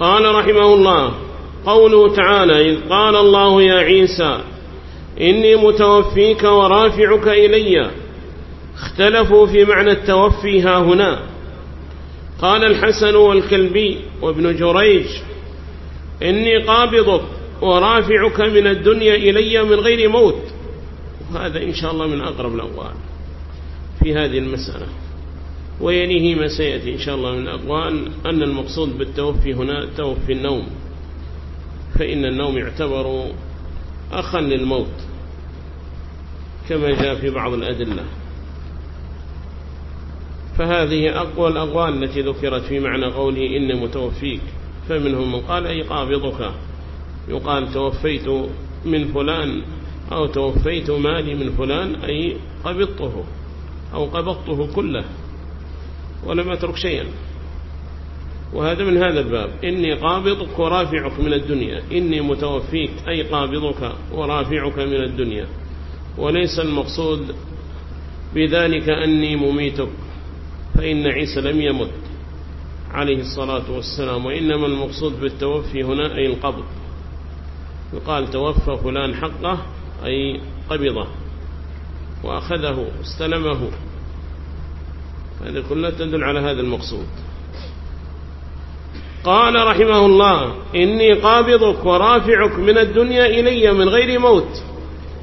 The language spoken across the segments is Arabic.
قال رحمه الله قوله تعالى إذ قال الله يا عيسى إني متوفيك ورافعك إلي اختلفوا في معنى التوفي ها هنا قال الحسن والكلبي وابن جريج إني قابضك ورافعك من الدنيا إلي من غير موت وهذا إن شاء الله من أقرب الأقوال في هذه المسألة ويليه ما سيأتي إن شاء الله من الأقوال. أن المقصود بالتوفي هنا توفي النوم. فإن النوم يعتبر أخا للموت كما جاء في بعض الأدلة. فهذه أقوى الأقوال التي ذكرت في معنى قوله إن متوفيك. فمنهم من قال أي قابضك؟ يقال توفيت من فلان أو توفيت مالي من فلان أي قبضته أو قبضته كله. ولم أترك شيئا. وهذا من هذا الباب. إني قابضك ورافعك من الدنيا. إني متوفيك أي قابضك ورافعك من الدنيا. وليس المقصود بذلك أني مميتك فإن عيسى لم يمت عليه الصلاة والسلام. وإنما المقصود بالتوفي هنا أي القبض. يقال توفى فلان حقه أي قبضه. وأخذه استلمه. هذا كله تدل على هذا المقصود. قال رحمه الله إني قابضك ورافعك من الدنيا إلي من غير موت.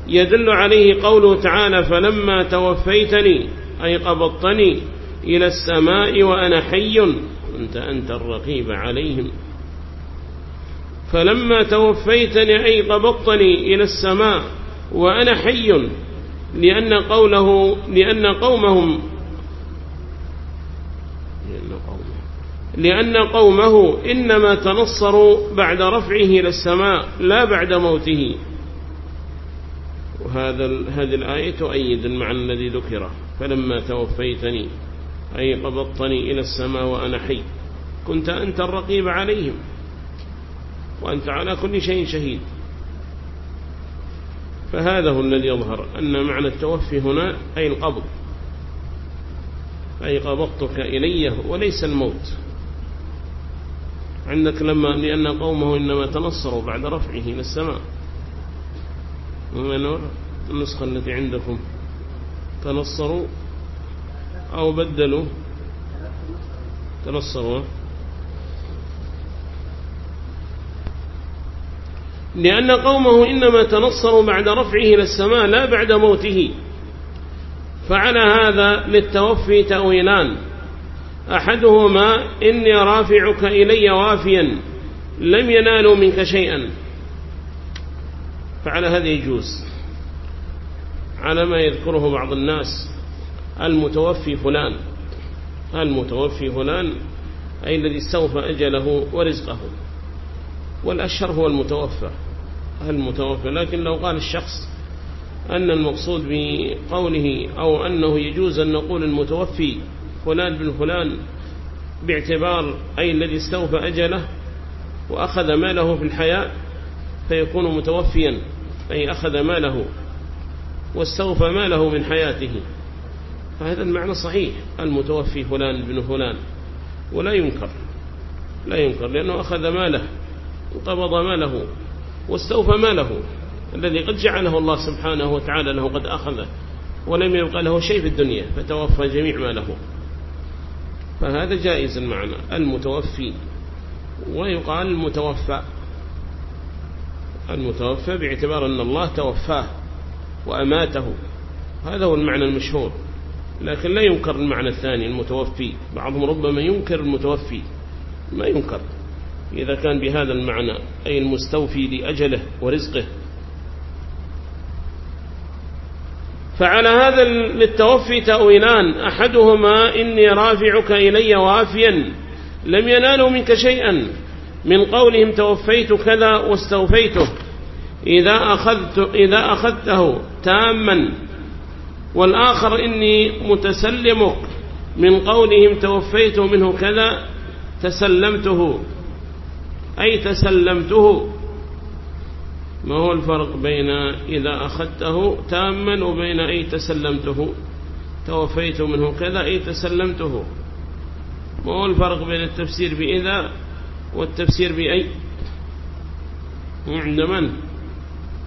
يدل عليه قوله تعالى فلما توفيتني أي قبضتني إلى السماء وأنا حي أنت أنت الرقيب عليهم. فلما توفيتني أي قبضتني إلى السماء وأنا حي لأن قوله لأن قومهم لأن قومه إنما تنصروا بعد رفعه إلى السماء لا بعد موته. وهذا هذه الآية تؤيد المعنى الذي ذكره. فلما توفيتني أي قبضتني إلى السماء وأنا حي كنت أنت الرقيب عليهم. وأنت على كل شيء شهيد. فهذا هو الذي يظهر أن معنى التوفي هنا أي القبض. أي قبضتك إليه وليس الموت. عندك لما لأن قومه إنما تنصروا بعد رفعه إلى السماء. من النسخة التي عندكم. تنصروا أو بدلوا. تنصروا. لأن قومه إنما تنصروا بعد رفعه إلى السماء لا بعد موته. فعلى هذا للتوفي تأويلان. أحدهما إني رافعك إلي وافيا لم ينالوا منك شيئا. فعلى هذا يجوز. على ما يذكره بعض الناس المتوفي فلان المتوفي فلان أي الذي استوفى أجله ورزقه. والأشهر هو المتوفى المتوفى. لكن لو قال الشخص أن المقصود بقوله أو أنه يجوز أن نقول المتوفي فلان بن فلان باعتبار أي الذي استوفى أجله وأخذ ماله في الحياة فيكون متوفيا أي أخذ ماله واستوفى ماله من حياته. فهذا المعنى صحيح المتوفي فلان بن فلان. ولا ينكر لا ينكر لأنه أخذ ماله وقبض ماله واستوفى ماله. الذي قد جعله الله سبحانه وتعالى له قد أخذه ولم يبقى له شيء في الدنيا فتوفى جميع ماله. فهذا جائز المعنى المتوفي. ويقال المتوفى المتوفى باعتبار أن الله توفاه وأماته. هذا هو المعنى المشهور. لكن لا ينكر المعنى الثاني المتوفي. بعضهم ربما ينكر المتوفي. ما ينكر. إذا كان بهذا المعنى أي المستوفي لأجله ورزقه فعلى هذا للتوفي تأويلان. أحدهما إني رافعك إلي وافيا. لم ينالوا منك شيئا. من قولهم توفيت كذا واستوفيته. إذا, أخذت إذا أخذته تاما. والآخر إني متسلمك من قولهم توفيت منه كذا تسلمته. أي تسلمته. ما هو الفرق بين إذا أخذته تاما وبين أي تسلمته؟ توفيت منه كذا أي تسلمته. ما هو الفرق بين التفسير بإذا والتفسير بأي؟ عند من؟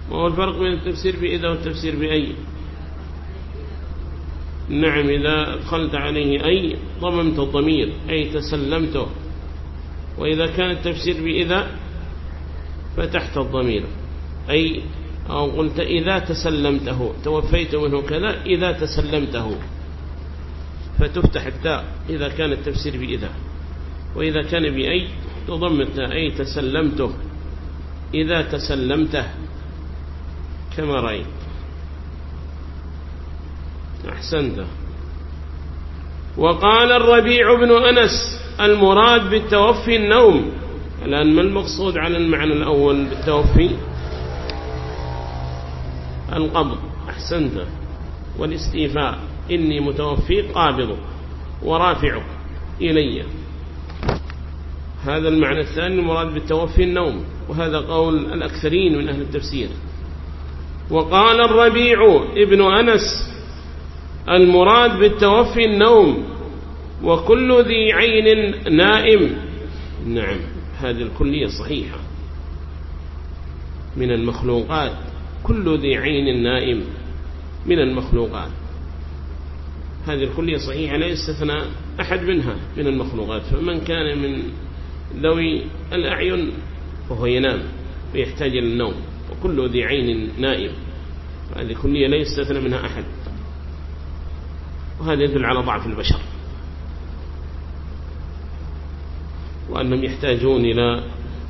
ما هو الفرق بين التفسير بإذا والتفسير بأي؟ نعم إذا أدخلت عليه أي ضممت الضمير أي تسلمته. وإذا كان التفسير بإذا فتحت الضمير. أي أو قلت إذا تسلمته توفيت منه كذا إذا تسلمته. فتفتح التاء إذا كان التفسير بإذا. وإذا كان بأي تضم التاء أي تسلمته. إذا تسلمته كما رأيت. أحسنت. وقال الربيع بن أنس المراد بالتوفي النوم. الآن ما المقصود على المعنى الأول بالتوفي؟ القبض أحسنت. والاستيفاء إني متوفي قابض ورافعك إلي. هذا المعنى الثاني المراد بالتوفي النوم وهذا قول الأكثرين من أهل التفسير. وقال الربيع ابن أنس المراد بالتوفي النوم وكل ذي عين نائم. نعم هذه الكلية صحيحة. من المخلوقات. كل ذي عين نائم من المخلوقات. هذه الكلية صحيحة لا يستثنى أحد منها من المخلوقات. فمن كان من ذوي الأعين فهو ينام ويحتاج إلى النوم وكل ذي عين نائم. هذه كلية لا يستثنى منها أحد. وهذا يدل على ضعف البشر. وأنهم يحتاجون إلى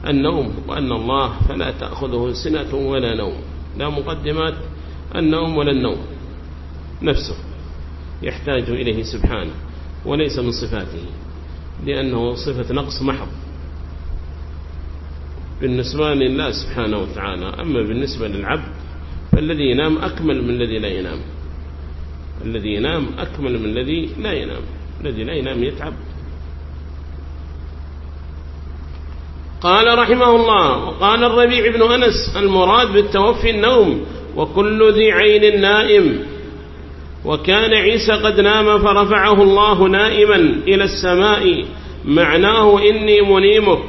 النوم وأن الله فلا تأخذه سنة ولا نوم. لا مقدمات النوم ولا النوم. نفسه يحتاج إليه سبحانه وليس من صفاته لأنه صفة نقص محض. بالنسبة لله سبحانه وتعالى أما بالنسبة للعبد فالذي ينام أكمل من الذي لا ينام. الذي ينام أكمل من الذي لا ينام. الذي لا ينام يتعب. قال رحمه الله وقال الربيع بن أنس المراد بالتوفي النوم وكل ذي عين نائم. وكان عيسى قد نام فرفعه الله نائما إلى السماء معناه إني منيمك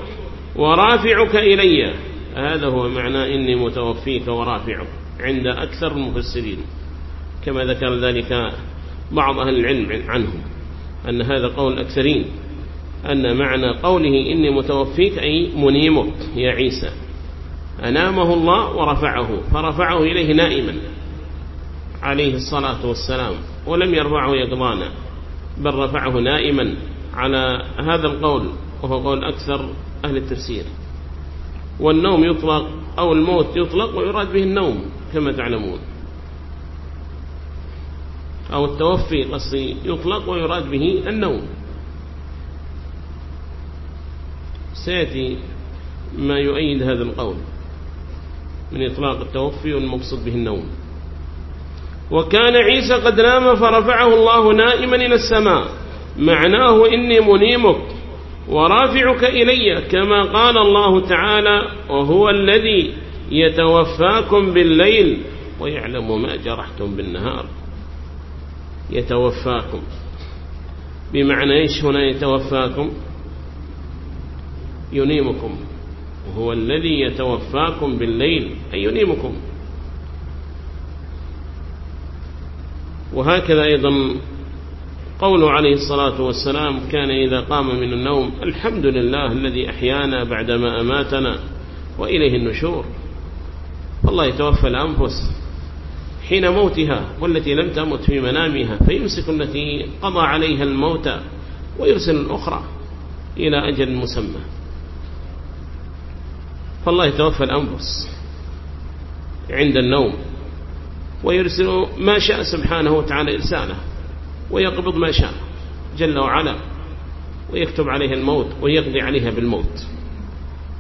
ورافعك إلي. هذا هو معنى إني متوفيك ورافعك عند أكثر المفسرين كما ذكر ذلك بعض أهل العلم عنهم أن هذا قول الأكثرين. أن معنى قوله إني متوفيك أي منيمك يا عيسى. أنامه الله ورفعه فرفعه إليه نائما عليه الصلاة والسلام ولم يرفعه يقضانا بل رفعه نائما على هذا القول وهو قول أكثر أهل التفسير. والنوم يطلق أو الموت يطلق ويراد به النوم كما تعلمون. أو التوفي قصدي يطلق ويراد به النوم. سيأتي ما يؤيد هذا القول من إطلاق التوفي والمقصود به النوم. وكان عيسى قد نام فرفعه الله نائما إلى السماء. معناه إني منيمك ورافعك إلي كما قال الله تعالى وهو الذي يتوفاكم بالليل ويعلم ما جرحتم بالنهار. يتوفاكم. بمعنى إيش هنا يتوفاكم؟ ينيمكم وهو الذي يتوفاكم بالليل أي ينيمكم. وهكذا أيضا قوله عليه الصلاة والسلام كان إذا قام من النوم الحمد لله الذي أحيانا بعدما أماتنا وإليه النشور. والله يتوفى الأنفس حين موتها والتي لم تمت في منامها فيمسك التي قضى عليها الموت ويرسل الأخرى إلى أجل مسمى. فالله يتوفى الأنفس عند النوم ويرسل ما شاء سبحانه وتعالى إرساله ويقبض ما شاء جل وعلا ويكتب عليها الموت ويقضي عليها بالموت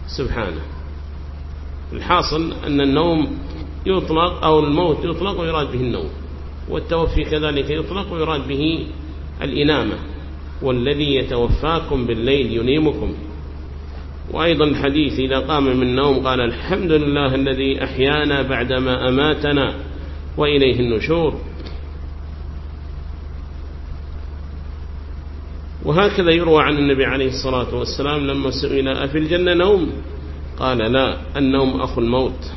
سبحانه الحاصل أن النوم يطلق أو الموت يطلق ويراد به النوم والتوفي كذلك يطلق ويراد به الإنامة والذي يتوفاكم بالليل ينيمكم وأيضا الحديث إذا قام من النوم قال الحمد لله الذي أحيانا بعدما أماتنا وإليه النشور. وهكذا يروى عن النبي عليه الصلاة والسلام لما سئل أفي الجنة نوم؟ قال لا النوم أخو الموت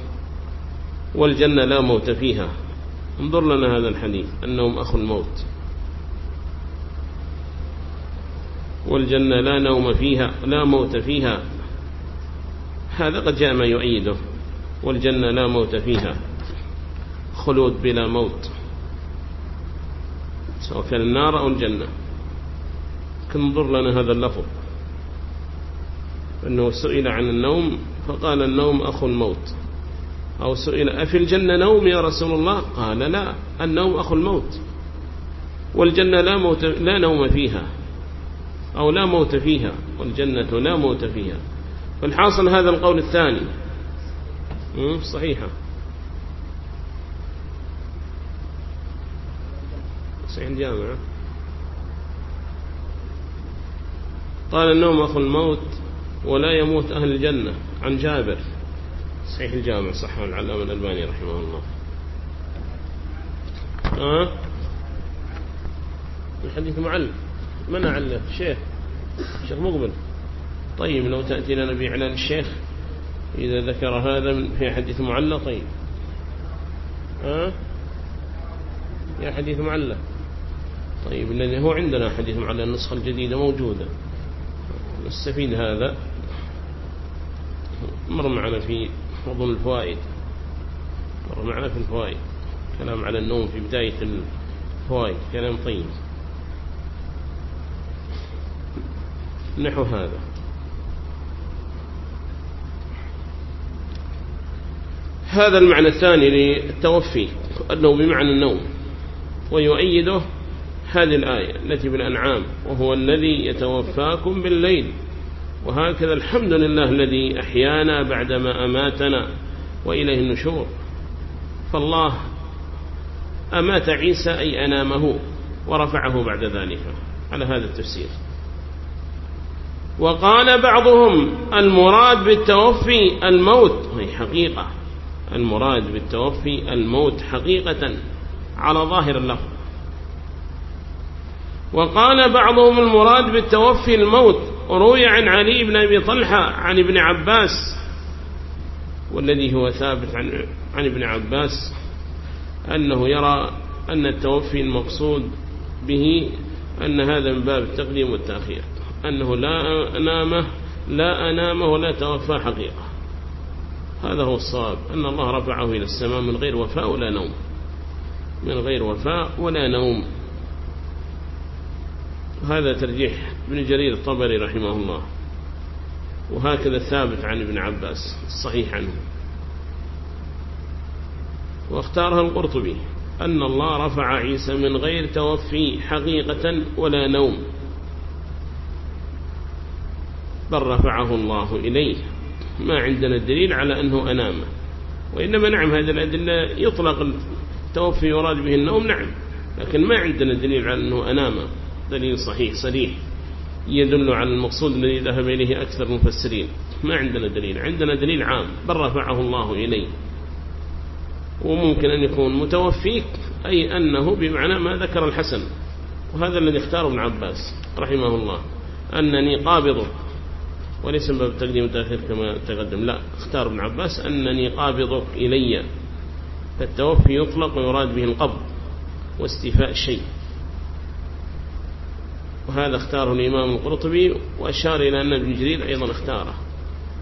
والجنة لا موت فيها. انظر لنا هذا الحديث النوم أخو الموت. والجنة لا نوم فيها لا موت فيها. هذا قد جاء ما يؤيده والجنة لا موت فيها خلود بلا موت. سواء كان النار أو الجنة. انظر لنا هذا اللفظ. أنه سئل عن النوم فقال النوم أخو الموت. أو سئل أفي الجنة نوم يا رسول الله؟ قال لا النوم أخو الموت. والجنة لا, موت لا نوم فيها أو لا موت فيها والجنة لا موت فيها. فالحاصل هذا القول الثاني. صحيحة. صحيح الجامعة قال النوم أخو الموت ولا يموت أهل الجنة. عن جابر. صحيح الجامع صحه العلامة الألباني رحمه الله. ها؟ الحديث معلم. من أعلم شيخ شيخ مقبل. طيب لو تأتي لنا بإعلان الشيخ إذا ذكر هذا في حديث معلق طيب. ها؟ يا حديث معلق. طيب الذي هو عندنا حديث معلق النسخة الجديدة موجودة. نستفيد هذا. مر معنا في أظن الفوائد. مر معنا في الفوائد. كلام على النوم في بداية الفوائد كلام طيب. نحو هذا. هذا المعنى الثاني للتوفي أنه بمعنى النوم ويؤيده هذه الآية التي بالأنعام وهو الذي يتوفاكم بالليل. وهكذا الحمد لله الذي أحيانا بعدما أماتنا وإليه النشور. فالله أمات عيسى أي أنامه ورفعه بعد ذلك. على هذا التفسير. وقال بعضهم المراد بالتوفي الموت هي حقيقة. المراد بالتوفي الموت حقيقة على ظاهر اللفظ. وقال بعضهم المراد بالتوفي الموت روي عن علي بن أبي طلحة عن ابن عباس والذي هو ثابت عن, عن ابن عباس أنه يرى أن التوفي المقصود به أن هذا من باب التقديم والتأخير أنه لا أنامه لا أنامه ولا توفى حقيقة. هذا هو الصواب. أن الله رفعه إلى السماء من غير وفاء ولا نوم. من غير وفاء ولا نوم. هذا ترجيح ابن جرير الطبري رحمه الله. وهكذا ثابت عن ابن عباس الصحيح عنه. واختارها القرطبي. أن الله رفع عيسى من غير توفي حقيقة ولا نوم. بل رفعه الله إليه. ما عندنا الدليل على أنه أنام. وإنما نعم هذه الأدلة يطلق التوفي يراد به النوم نعم. لكن ما عندنا دليل على أنه أنام. دليل صحيح صريح. يدل على المقصود الذي ذهب إليه أكثر المفسرين. ما عندنا دليل. عندنا دليل عام. بل رفعه الله إليه. وممكن أن يكون متوفيك أي أنه بمعنى ما ذكر الحسن. وهذا الذي اختاره ابن عباس رحمه الله. أنني قابض وليس باب التقديم والتأخير كما تقدم. لا اختار ابن عباس أنني قابضك إلي فالتوفي يطلق ويراد به القبض واستيفاء الشيء. وهذا اختاره الإمام القرطبي وأشار إلى أن ابن جرير أيضا اختاره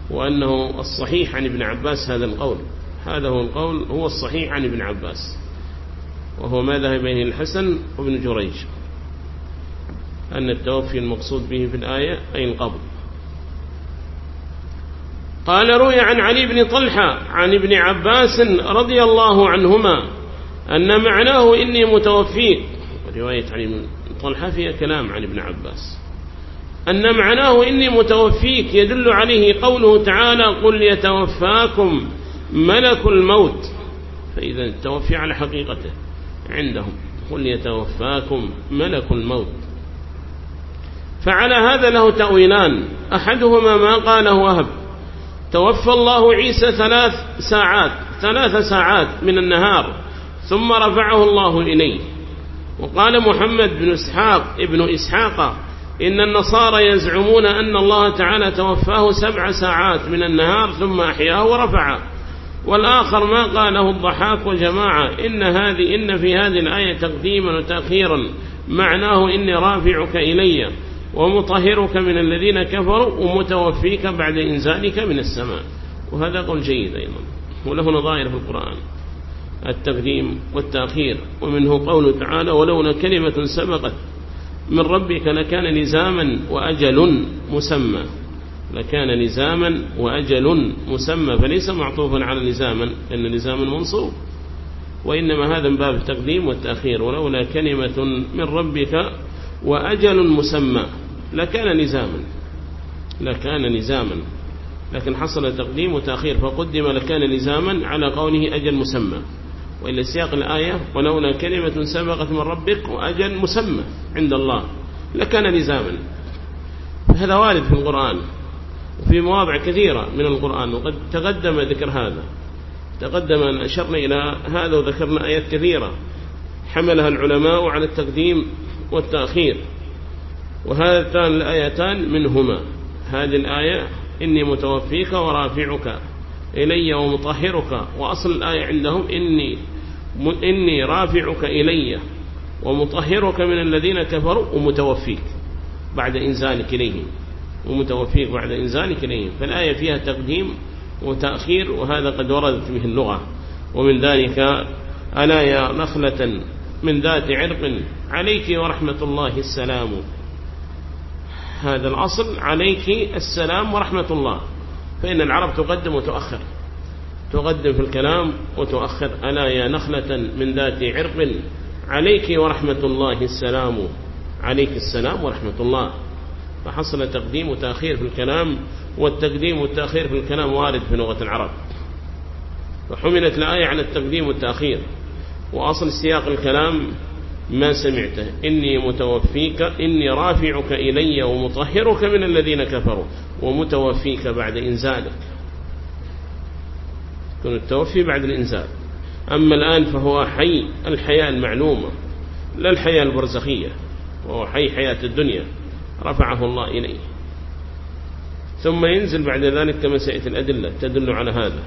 وأنه الصحيح عن ابن عباس هذا القول. هذا هو القول هو الصحيح عن ابن عباس وهو ما ذهب إليه الحسن وابن جريج أن التوفي المقصود به في الآية أي القبض. قال روي عن علي بن طلحة عن ابن عباس رضي الله عنهما أن معناه إني متوفيك رواية علي بن طلحة فيها كلام عن ابن عباس. أن معناه إني متوفيك يدل عليه قوله تعالى قل يتوفاكم ملك الموت. فإذا التوفي على حقيقته عندهم. قل يتوفاكم ملك الموت. فعلى هذا له تأويلان. أحدهما ما قاله وهب. توفى الله عيسى ثلاث ساعات ثلاث ساعات من النهار ثم رفعه الله إليه. وقال محمد بن إسحاق ابن إسحاق إن النصارى يزعمون أن الله تعالى توفاه سبع ساعات من النهار ثم أحياه ورفعه. والآخر ما قاله الضحاك وجماعة إن هذه إن في هذه الآية تقديما وتأخيرا معناه إني رافعك إلي. ومطهرك من الذين كفروا ومتوفيك بعد إنزالك من السماء. وهذا قول جيد أيضا وله نظائر في القرآن التقديم والتأخير ومنه قوله تعالى ولولا كلمة سبقت من ربك لكان لزاما وأجل مسمى. لكان لزاما وأجل مسمى فليس معطوفا على لزاما لأن لزاما منصوب. وإنما هذا من باب التقديم والتأخير ولولا كلمة من ربك وأجل مسمى. لكان لزاما لكان لزاما لكن حصل تقديم وتأخير. فقدم لكان لزاما على قوله أجل مسمى. وإلا سياق الآية ولولا كلمة سبقت من ربك وأجل مسمى عند الله. لكان لزاما هذا وارد في القرآن وفي مواضع كثيرة من القرآن وقد تقدم ذكر هذا. تقدم أن أشرنا إلى هذا وذكرنا آيات كثيرة حملها العلماء على التقديم والتأخير. وهاتان الآيتان منهما. هذه الآية إني متوفيك ورافعك إلي ومطهرك وأصل الآية عندهم إني, إني رافعك إلي ومطهرك من الذين كفروا ومتوفيك بعد إنزالك إليهم. ومتوفيك بعد إنزالك إليهم. فالآية فيها تقديم وتأخير وهذا قد وردت به اللغة. ومن ذلك ألا يا نخلة من ذات عرق عليك ورحمة الله السلام. هذا الأصل. عليك السلام ورحمة الله. فإن العرب تقدم وتؤخر. تقدم في الكلام وتؤخر. ألا يا نخلة من ذات عرق. عليك ورحمة الله السلام. عليك السلام ورحمة الله. فحصل تقديم وتأخير في الكلام. والتقديم والتأخير في الكلام وارد في لغة العرب. فحملت الآية على التقديم والتأخير. وأصل سياق الكلام ما سمعته. إني متوفيك إني رافعك إلي ومطهرك من الذين كفروا ومتوفيك بعد إنزالك. يكون التوفي بعد الإنزال. أما الآن فهو حي الحياة المعلومة لا الحياة البرزخية وهو حي حياة الدنيا. رفعه الله إليه. ثم ينزل بعد ذلك كما سيأتي الأدلة تدل على هذا.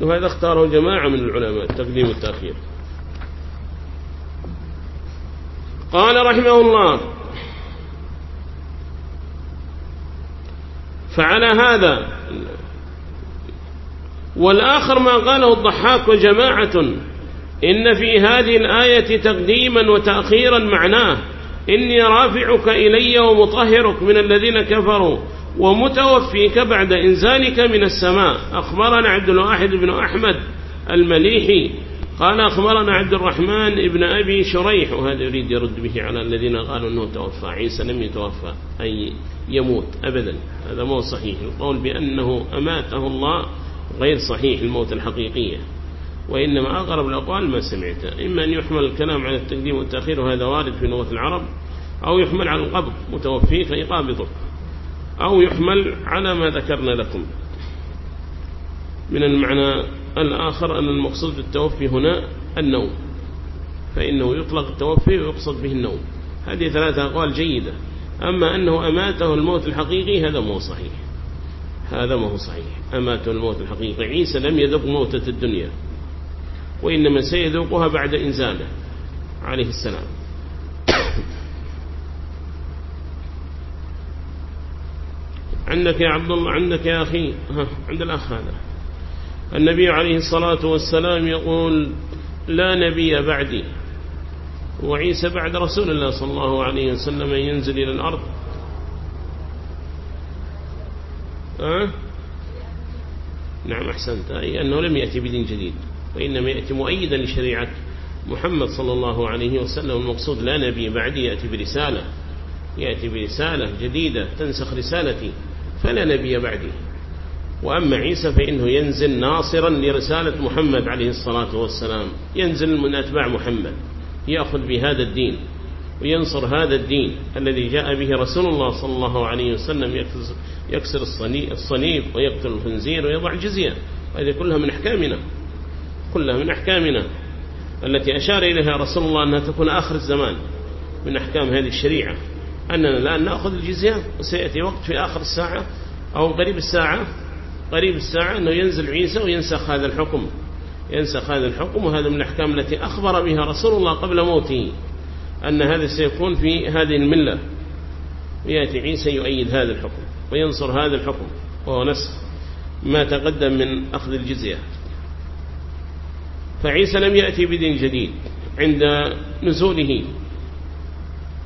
وهذا اختاره جماعة من العلماء التقديم والتأخير. قال رحمه الله فعلى هذا والآخر ما قاله الضحاك وجماعة إن في هذه الآية تقديما وتأخيرا معناه. إني رافعك إلي ومطهرك من الذين كفروا ومتوفيك بعد إنزالك من السماء. أخبرنا عبد الواحد بن أحمد المليحي. قال أخبرنا عبد الرحمن ابن أبي شريح وهذا يريد يرد به على الذين قالوا أنه توفى عيسى لم يتوفى أي يموت أبدا. هذا مو صحيح. القول بأنه أماته الله غير صحيح الموت الحقيقية. وإنما أغرب الأقوال ما سمعته إما أن يحمل الكلام على التقديم والتأخير وهذا وارد في لغة العرب أو يحمل على القبض متوفي فيقابضه أو يحمل على ما ذكرنا لكم. من المعنى الآخر أن المقصود بالتوفي هنا النوم. فإنه يطلق التوفي ويقصد به النوم. هذه ثلاثة أقوال جيدة. أما أنه أماته الموت الحقيقي هذا مو صحيح. هذا ما هو صحيح. أماته الموت الحقيقي عيسى لم يذق موتة الدنيا وإنما سيذوقها بعد إنزاله عليه السلام. عندك يا عبد الله عندك يا أخي. ها عند الأخ هذا. النبي عليه الصلاة والسلام يقول لا نبي بعدي. وعيسى بعد رسول الله صلى الله عليه وسلم ينزل إلى الأرض. أه؟ نعم أحسنت. أي أنه لم يأتي بدين جديد وإنما يأتي مؤيدا لشريعة محمد صلى الله عليه وسلم. المقصود لا نبي بعدي يأتي برسالة يأتي برسالة جديدة تنسخ رسالتي. فلا نبي بعدي وأما عيسى فإنه ينزل ناصرا لرسالة محمد عليه الصلاة والسلام. ينزل من أتباع محمد. يأخذ بهذا الدين وينصر هذا الدين الذي جاء به رسول الله صلى الله عليه وسلم. يكسر الصليب ويقتل الخنزير ويضع الجزية. هذه كلها من أحكامنا. كلها من أحكامنا التي أشار إليها رسول الله أنها تكون آخر الزمان من أحكام هذه الشريعة. أننا الآن نأخذ الجزية وسيأتي وقت في آخر الساعة أو قريب الساعة قريب الساعة أنه ينزل عيسى وينسخ هذا الحكم. ينسخ هذا الحكم وهذا من الأحكام التي أخبر بها رسول الله قبل موته أن هذا سيكون في هذه الملة. ويأتي عيسى يؤيد هذا الحكم وينصر هذا الحكم وهو نسخ ما تقدم من أخذ الجزية. فعيسى لم يأتي بدين جديد عند نزوله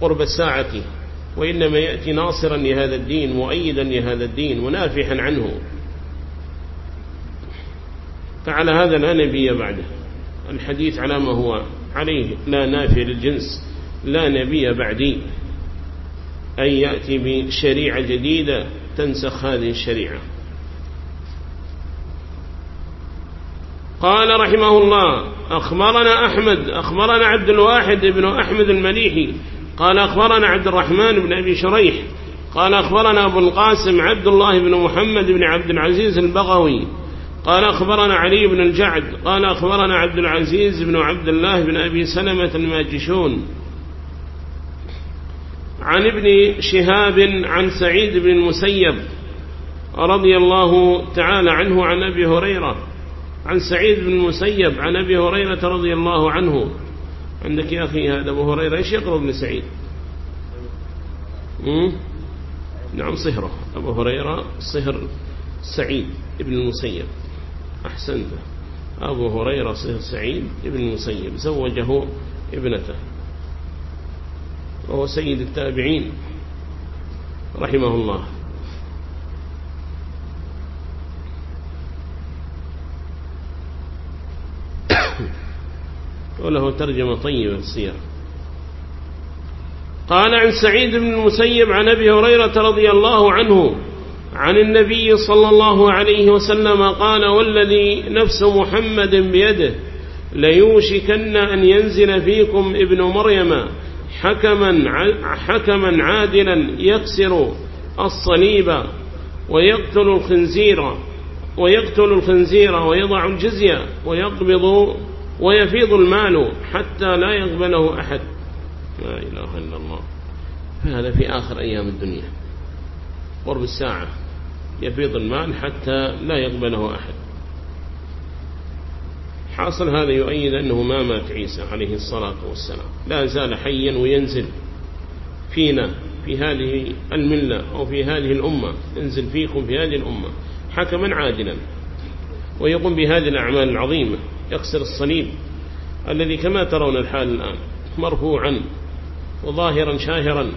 قرب الساعة. وإنما يأتي ناصرا لهذا الدين مؤيدا لهذا الدين منافحا عنه. فعلى هذا لا نبي بعده. الحديث على ما هو عليه لا نافي للجنس لا نبي بعدي. أن يأتي بشريعة جديدة تنسخ هذه الشريعة. قال رحمه الله أخبرنا أحمد أخبرنا عبد الواحد بن أحمد المليحي قال أخبرنا عبد الرحمن بن أبي شريح قال أخبرنا أبو القاسم عبد الله بن محمد بن عبد العزيز البغوي قال أخبرنا علي بن الجعد قال أخبرنا عبد العزيز بن عبد الله بن أبي سلمة الماجشون. عن ابن شهاب عن سعيد بن المسيب رضي الله تعالى عنه عن أبي هريرة. عن سعيد بن المسيب عن أبي هريرة رضي الله عنه. عندك يا أخي هذا أبو هريرة إيش يقرأ ابن سعيد؟ نعم صهره. أبو هريرة صهر سعيد ابن المسيب. أحسنت. أبو هريرة صهر سعيد ابن المسيب. زوجه ابنته. وهو سيد التابعين رحمه الله. وله ترجمة طيبة السير. قال عن سعيد بن المسيب عن أبي هريرة رضي الله عنه عن النبي صلى الله عليه وسلم قال والذي نفس محمد بيده ليوشكن أن ينزل فيكم ابن مريم حكما حكما عادلا يكسر الصليب ويقتل الخنزير ويقتل الخنزير ويضع الجزية ويقبض ويفيض المال حتى لا يقبله أحد. لا إله إلا الله. فهذا في آخر أيام الدنيا. قرب الساعة. يفيض المال حتى لا يقبله أحد. حاصل هذا يؤيد أنه ما مات عيسى عليه الصلاة والسلام. لا زال حيا وينزل فينا في هذه الملة أو في هذه الأمة. ينزل فيكم في هذه الأمة. حكما عادلا ويقوم بهذه الأعمال العظيمة. يكسر الصليب الذي كما ترون الحال الآن مرفوعا وظاهرا شاهرا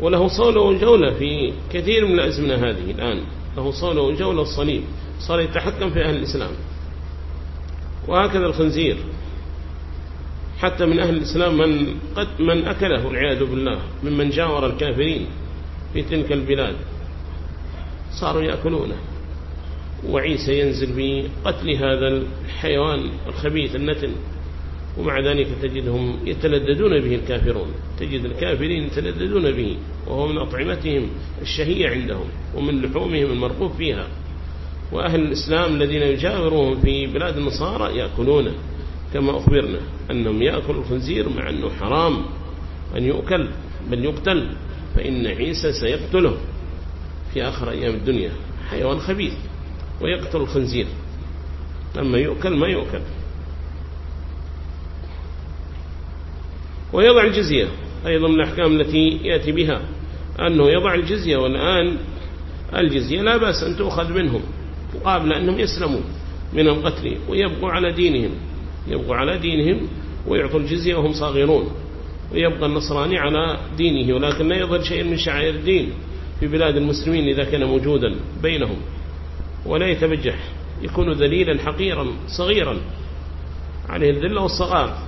وله صولة وجولة في كثير من الأزمنة هذه الآن. له صولة وجولة الصليب صار يتحكم في أهل الإسلام. وهكذا الخنزير. حتى من أهل الإسلام من, قد من أكله والعياذ بالله ممن جاور الكافرين في تلك البلاد صاروا يأكلونه. وعيسى ينزل بقتل هذا الحيوان الخبيث النتن ومع ذلك تجدهم يتلددون به الكافرون. تجد الكافرين يتلددون به وهو من أطعمتهم الشهية عندهم ومن لحومهم المرقوب فيها. وأهل الإسلام الذين يجاورون في بلاد النصارى يأكلونه كما أخبرنا أنهم يأكلوا الخنزير مع أنه حرام. أن يؤكل بل يقتل فإن عيسى سيقتله في آخر أيام الدنيا حيوان خبيث. ويقتل الخنزير. لما يؤكل ما يؤكل. ويضع الجزية أيضا من الأحكام التي يأتي بها أنه يضع الجزية والآن الجزية لا بأس أن تؤخذ منهم قابل أنهم يسلموا من القتل ويبقوا على دينهم يبقوا على دينهم ويعطوا الجزية وهم صاغرون ويبقى النصراني على دينه ولكن لا يظهر شيء من شعائر الدين في بلاد المسلمين إذا كان موجودا بينهم. ولا يتبجح يكون ذليلا حقيرا صغيرا. عليه الذل والصغار.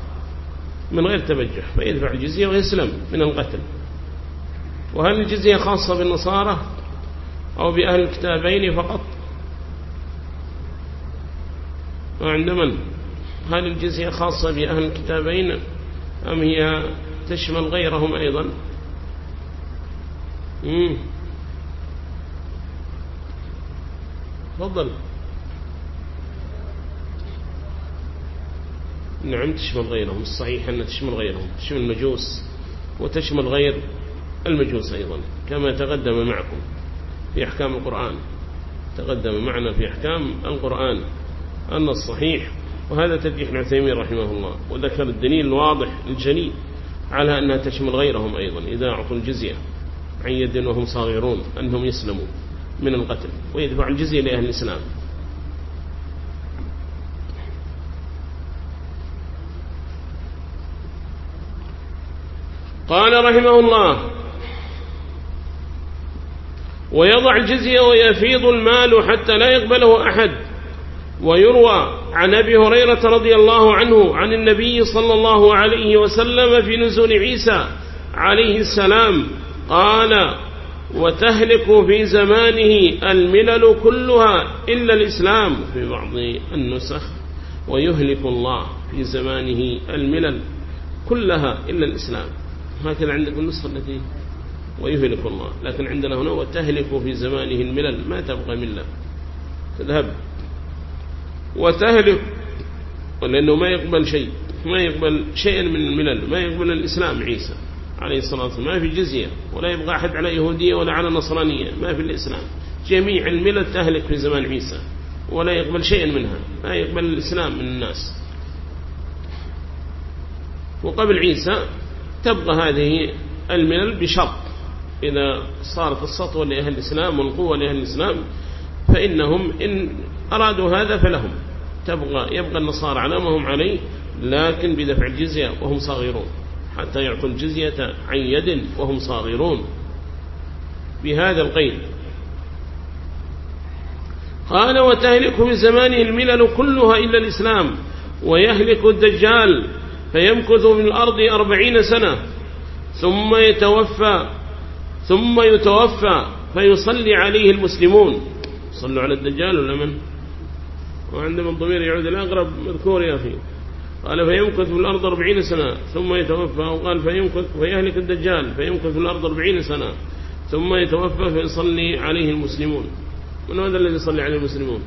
من غير تبجح فيدفع الجزية ويسلم من القتل. وهل الجزية خاصة بالنصارى أو بأهل الكتابين فقط؟ وعند من؟ هل الجزية خاصة بأهل الكتابين أم هي تشمل غيرهم أيضا؟ مم. تفضل. نعم تشمل غيرهم. الصحيح أنها تشمل غيرهم. تشمل المجوس وتشمل غير المجوس أيضا. كما تقدم معكم في أحكام القرآن. تقدم معنا في أحكام القرآن. أن الصحيح وهذا ترجيح العثيمين رحمه الله وذكر الدليل الواضح الجلي على أنها تشمل غيرهم أيضا. إذا أعطوا الجزية عن يد وهم صاغرون أنهم يسلموا من القتل ويدفع الجزية لأهل الإسلام. قال رحمه الله ويضع الجزية ويفيض المال حتى لا يقبله أحد. ويروى عن أبي هريرة رضي الله عنه عن النبي صلى الله عليه وسلم في نزول عيسى عليه السلام قال وتهلك في زمانه الملل كلها إلا الإسلام في بعض النسخ. ويهلك الله في زمانه الملل كلها إلا الإسلام. هكذا عندكم النسخة التي ويهلك الله لكن عندنا هنا وتهلك في زمانه الملل ما تبقى ملة تذهب وتهلك لأنه ما يقبل شيء ما يقبل شيئا من الملل ما يقبل الإسلام عيسى. عليه الصلاة والسلام. ما في جزية ولا يبقى أحد على يهودية ولا على نصرانية. ما في الإسلام. جميع الملل تهلك في زمان عيسى ولا يقبل شيئا منها. ما يقبل الإسلام من الناس. وقبل عيسى تبقى هذه الملل بشرط. إذا صارت السطوة لأهل الإسلام والقوة لأهل الإسلام فإنهم إن أرادوا هذا فلهم. تبقى يبقى النصارى على ما هم عليه لكن بدفع الجزية وهم صاغرون. حتى يعطوا الجزية عن يد وهم صاغرون بهذا القيد. قال وتهلك من زمانه الملل كلها إلا الإسلام ويهلك الدجال فيمكث من الأرض أربعين سنة ثم يتوفى ثم يتوفى فيصلي عليه المسلمون. صلوا على الدجال ولا من؟ وعندما الضمير يعود الأقرب مذكور يا أخي. قال فيمكث في الأرض أربعين سنة ثم يتوفى وقال فيمكث فيهلك الدجال فيمكث في الأرض أربعين سنة ثم يتوفى فيصلي عليه المسلمون. من هذا الذي يصلي عليه المسلمون؟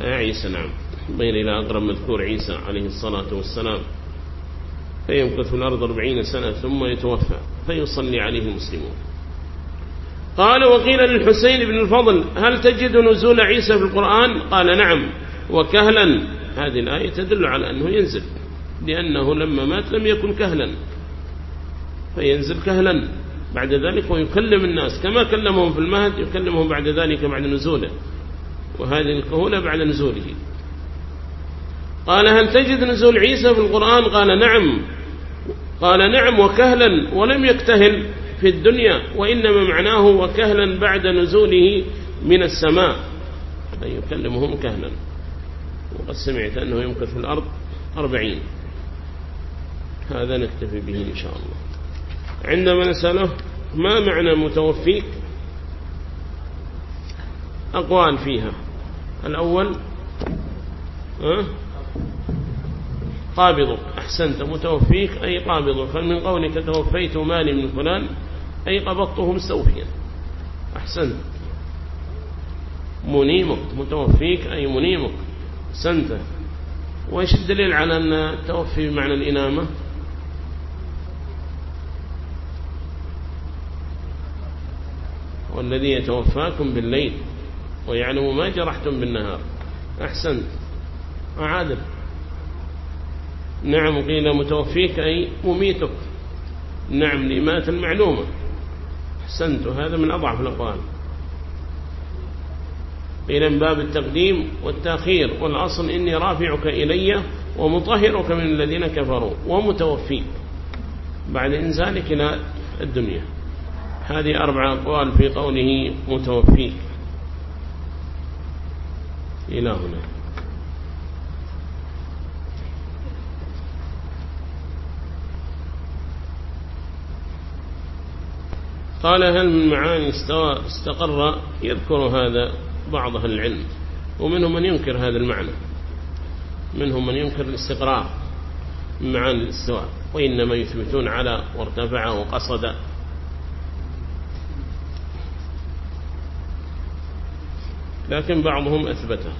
عيسى نعم. بين إلى أقرب مذكور عيسى عليه الصلاة والسلام. فيمكث في الأرض أربعين سنة ثم يتوفى فيصلي عليه المسلمون. قال وقيل للحسين بن الفضل هل تجد نزول عيسى في القرآن؟ قال نعم وكهلا. هذه الآية تدل على أنه ينزل لأنه لما مات لم يكن كهلا فينزل كهلا. بعد ذلك ويكلم الناس كما كلمهم في المهد يكلمهم بعد ذلك بعد نزوله. وهذه الكهولة بعد نزوله. قال هل تجد نزول عيسى في القرآن؟ قال نعم. قال نعم وكهلا ولم يكتهل في الدنيا وإنما معناه وكهلا بعد نزوله من السماء. أي يكلمهم كهلا. وقد سمعت أنه يمكث في الأرض أربعين. هذا نكتفي به إن شاء الله. عندما نسأله ما معنى متوفيك؟ أقوال فيها. الأول أه؟ قابضك. أحسنت. متوفيك أي قابضك. فمن قولك توفيت مالي من فلان؟ أي قبضته مستوفيا. أحسنت. منيمك. متوفيك أي منيمك. أحسنت وإيش الدليل على أن التوفي بمعنى الإنامة؟ والذي يتوفاكم بالليل ويعلم ما جرحتم بالنهار. أحسنت. أعادل. نعم قيل متوفيك أي مميتك. نعم لمات المعلومة. أحسنت. هذا من أضعف الأقوال. قيل من باب التقديم والتأخير والأصل إني رافعك إلي ومطهرك من الذين كفروا ومتوفيك بعد إنزالك إلى الدنيا. هذه أربع أقوال في قوله متوفيك إلى هنا. قال هل من معاني استوى استقر؟ يذكر هذا. بعض أهل العلم ومنهم من ينكر هذا المعنى منهم من ينكر الاستقرار من معاني الاستواء وإنما يثبتون على وارتفع وقصد. لكن بعضهم أثبته.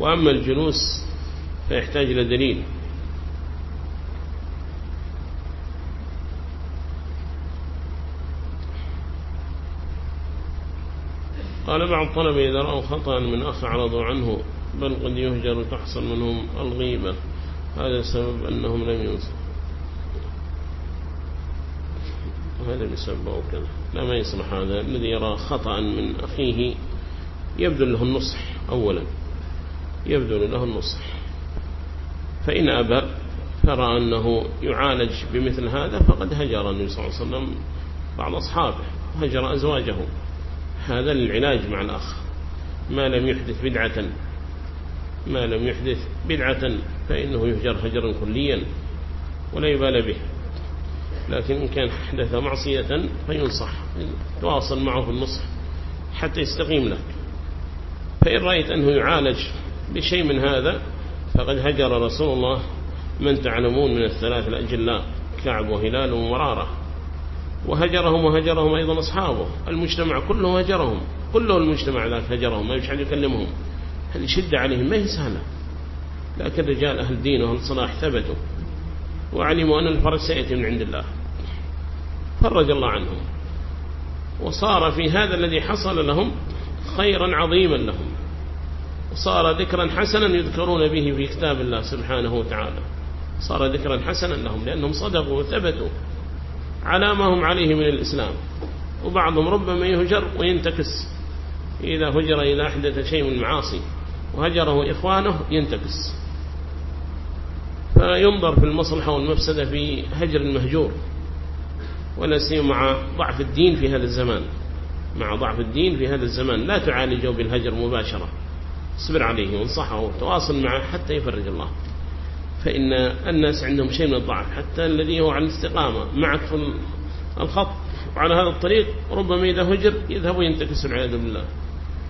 وأما الجلوس فيحتاج إلى دليل. قال بعض طلبة إذا رأوا خطأ من أخ عرضوا عنه بل قد يهجر تحصل منهم الغيبة. هذا سبب أنهم لم ينصر هذا بسبب أو كذا. لا ما يصلح هذا. الذي يرى خطأ من أخيه يبدو له النصح أولا. يبدو له النصح. فإن أبى فرى أنه يعالج بمثل هذا فقد هجر النبي صلى الله عليه وسلم بعض أصحابه هجر أزواجه. هذا للعلاج مع الأخ. ما لم يحدث بدعة ما لم يحدث بدعة فإنه يهجر هجرا كليا ولا يبال به. لكن إن كان حدث معصية فينصح تواصل معه النصح حتى يستقيم لك فإن رأيت أنه يعالج بشيء من هذا فقد هجر رسول الله. من تعلمون من الثلاث الأجلاء كعب وهلال ومرارة. وهجرهم وهجرهم أيضا أصحابه. المجتمع كله هجرهم. كله المجتمع ذاك هجرهم. ما يشعر يكلمهم. هذه شدة عليهم؟ ما هي سهلة. لكن رجال أهل دين وأهل صلاح ثبتوا. وعلموا أن الفرج سيأتي من عند الله. فرج الله عنهم. وصار في هذا الذي حصل لهم خيرا عظيما لهم. وصار ذكرا حسنا يذكرون به في كتاب الله سبحانه وتعالى. صار ذكرا حسنا لهم لأنهم صدقوا وثبتوا. على ما هم عليه من الإسلام. وبعضهم ربما يهجر وينتكس. إذا هجر إلى أحدث شيء من المعاصي وهجره إخوانه ينتكس. فينظر في المصلحة والمفسدة في هجر المهجور ولا سيما مع ضعف الدين في هذا الزمان. مع ضعف الدين في هذا الزمان. لا تعالجه بالهجر مباشرة. اصبر عليه وانصحه وتواصل معه حتى يفرج الله. فإن الناس عندهم شيء من الضعف حتى الذي هو على الاستقامة معك في الخط وعلى هذا الطريق ربما إذا هجر يذهب وينتكس العياذ بالله.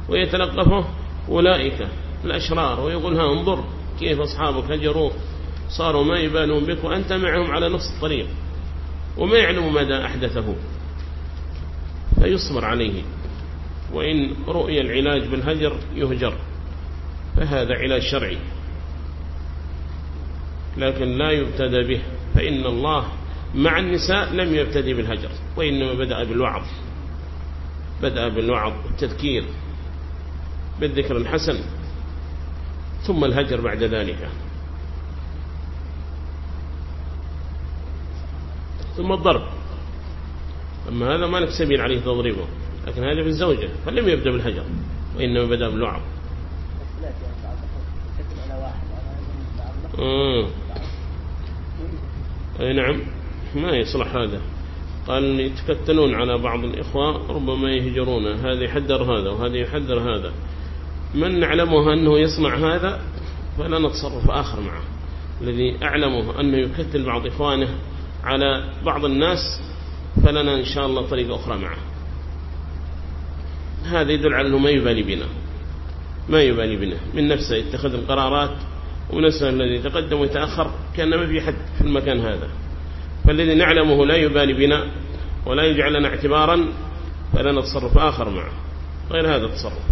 ويتلقفه أولئك الأشرار ويقول ها انظر كيف أصحابك هجروك صاروا ما يبالون بك وأنت معهم على نفس الطريق وما يعلم ماذا أحدثه. فيصبر عليه. وإن رؤي العلاج بالهجر يهجر فهذا علاج شرعي. لكن لا يبتدى به فإن الله مع النساء لم يبتدي بالهجر وإنما بدأ بالوعظ بدأ بالوعظ والتذكير بالذكر الحسن ثم الهجر بعد ذلك. ثم الضرب. أما هذا ما لك سبيل عليه تضريبه لكن هذا بالزوجة فلم يبدأ بالهجر وإنما بدأ بالوعظ. أي نعم. ما يصلح هذا؟ قال يتفتنون على بعض الإخوة ربما يهجرون هذا يحذر هذا وهذا يحذر هذا. من نعلمه أنه يصنع هذا؟ فلا نتصرف آخر معه. الذي أعلمه أنه يكتل بعض إخوانه على بعض الناس فلنا إن شاء الله طريقة أخرى معه. هذا يدل على أنه ما يبالي بنا. ما يبالي بنا. من نفسه يتخذ القرارات ونفسه الذي يتقدم ويتأخر كأن ما في حد في المكان هذا. فالذي نعلمه لا يبالي بنا ولا يجعل لنا اعتبارا فلنا تصرف آخر معه. غير هذا التصرف.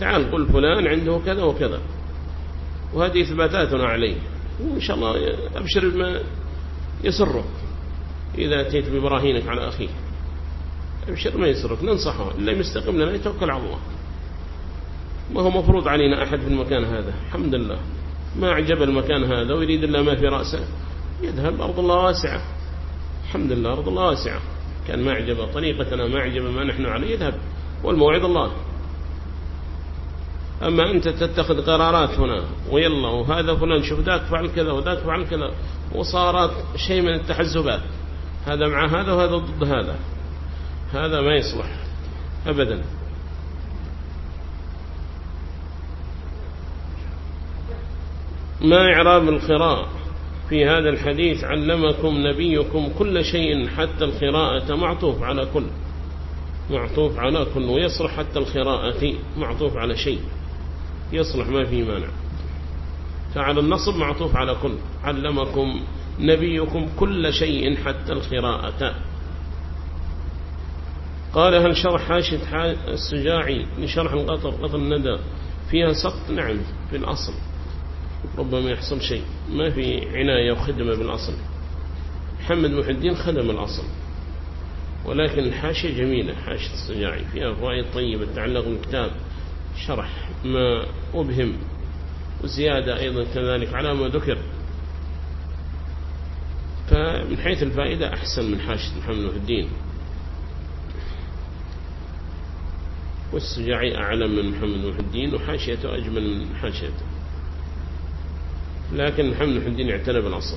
تعال قل فلان عنده كذا وكذا. وهذه إثباتاتنا عليه. وإن شاء الله أبشر بما يسرك. إذا أتيت ببراهينك على أخيه أبشر ما يسرك ننصحه إلا يستقيم لنا يتوكل على الله. ما هو مفروض علينا أحد في المكان هذا؟ الحمد لله. ما أعجب المكان هذا ويريد الله ما في رأسه. يذهب أرض الله واسعة. الحمد لله أرض الله واسعة. كان ما أعجب طريقتنا ما أعجب ما نحن عليه يذهب. والموعد الله. أما أنت تتخذ قرارات هنا ويلا وهذا فلان شوف ذاك فعل كذا وذاك فعل كذا وصارت شيء من التحزبات. هذا مع هذا وهذا ضد هذا. هذا ما يصلح أبدا. ما إعراب القراءة في هذا الحديث علمكم نبيكم كل شيء حتى القراءة معطوف على كل معطوف على كل ويصلح حتى القراءة معطوف على شيء يصلح ما في مانع. فعلى النصب معطوف على كل. علمكم نبيكم كل شيء حتى القراءة. قال هل شرح حاشية السجاعي لشرح القطر قطر الندى فيها سقط؟ نعم في الأصل. ربما يحصل شيء. ما في عناية وخدمة بالأصل. محمد محي الدين خدم الأصل. ولكن الحاشية جميلة حاشية السجاعي. فيها فوائد طيبة تتعلق بالكتاب. شرح ما أبهم. وزيادة أيضا كذلك على ما ذكر. فمن حيث الفائدة أحسن من حاشية محمد محي الدين. والسجاعي أعلم من محمد محي الدين وحاشيته أجمل من حاشيته. لكن محمد محي الدين اعتنى بالأصل